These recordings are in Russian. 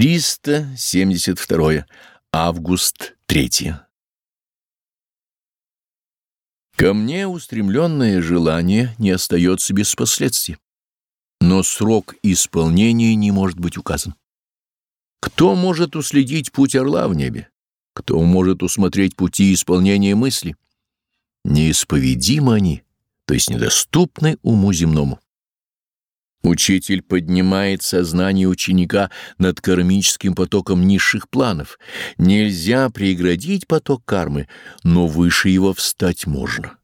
372. Август 3. Ко мне устремленное желание не остается без последствий, но срок исполнения не может быть указан. Кто может уследить путь орла в небе? Кто может усмотреть пути исполнения мысли? Неисповедимы они, то есть недоступны уму земному. Учитель поднимает сознание ученика над кармическим потоком низших планов. Нельзя преградить поток кармы, но выше его встать можно,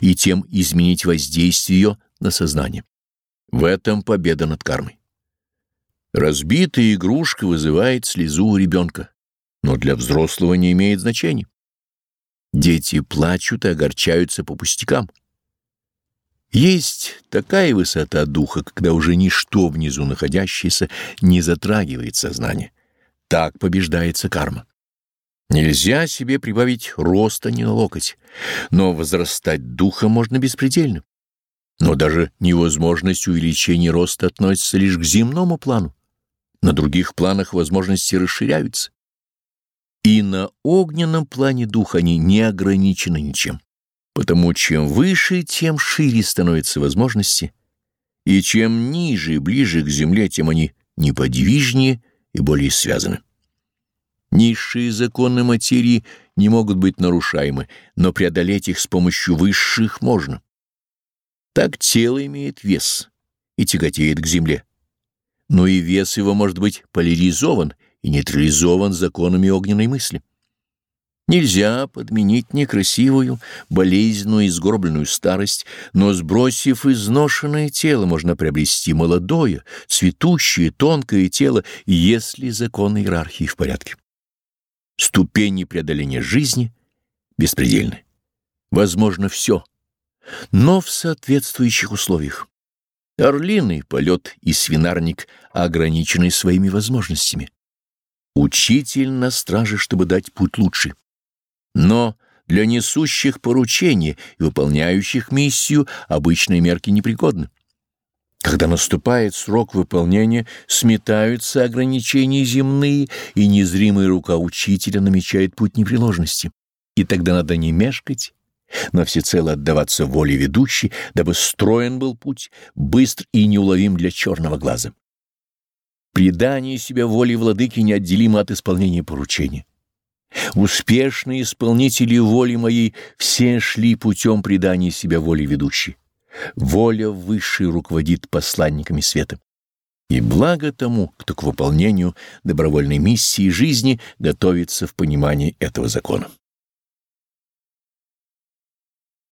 и тем изменить воздействие ее на сознание. В этом победа над кармой. Разбитая игрушка вызывает слезу у ребенка, но для взрослого не имеет значения. Дети плачут и огорчаются по пустякам. Есть такая высота духа, когда уже ничто внизу находящееся не затрагивает сознание. Так побеждается карма. Нельзя себе прибавить роста ни на локоть, но возрастать духа можно беспредельно. Но даже невозможность увеличения роста относится лишь к земному плану. На других планах возможности расширяются. И на огненном плане духа они не ограничены ничем. Потому чем выше, тем шире становятся возможности, и чем ниже и ближе к земле, тем они неподвижнее и более связаны. Низшие законы материи не могут быть нарушаемы, но преодолеть их с помощью высших можно. Так тело имеет вес и тяготеет к земле. Но и вес его может быть поляризован и нейтрализован законами огненной мысли. Нельзя подменить некрасивую, болезненную и сгорбленную старость, но, сбросив изношенное тело, можно приобрести молодое, цветущее, тонкое тело, если законы иерархии в порядке. Ступени преодоления жизни беспредельны. Возможно все, но в соответствующих условиях. Орлиный полет и свинарник ограничены своими возможностями. Учитель на страже, чтобы дать путь лучший но для несущих поручения и выполняющих миссию обычные мерки непригодны. Когда наступает срок выполнения, сметаются ограничения земные, и незримая рука учителя намечает путь непреложности. И тогда надо не мешкать, но всецело отдаваться воле ведущей, дабы строен был путь, быстр и неуловим для черного глаза. Предание себя воле владыки неотделимо от исполнения поручения. Успешные исполнители воли моей все шли путем предания себя воле ведущей. Воля высшей руководит посланниками света. И благо тому, кто к выполнению добровольной миссии жизни готовится в понимании этого закона.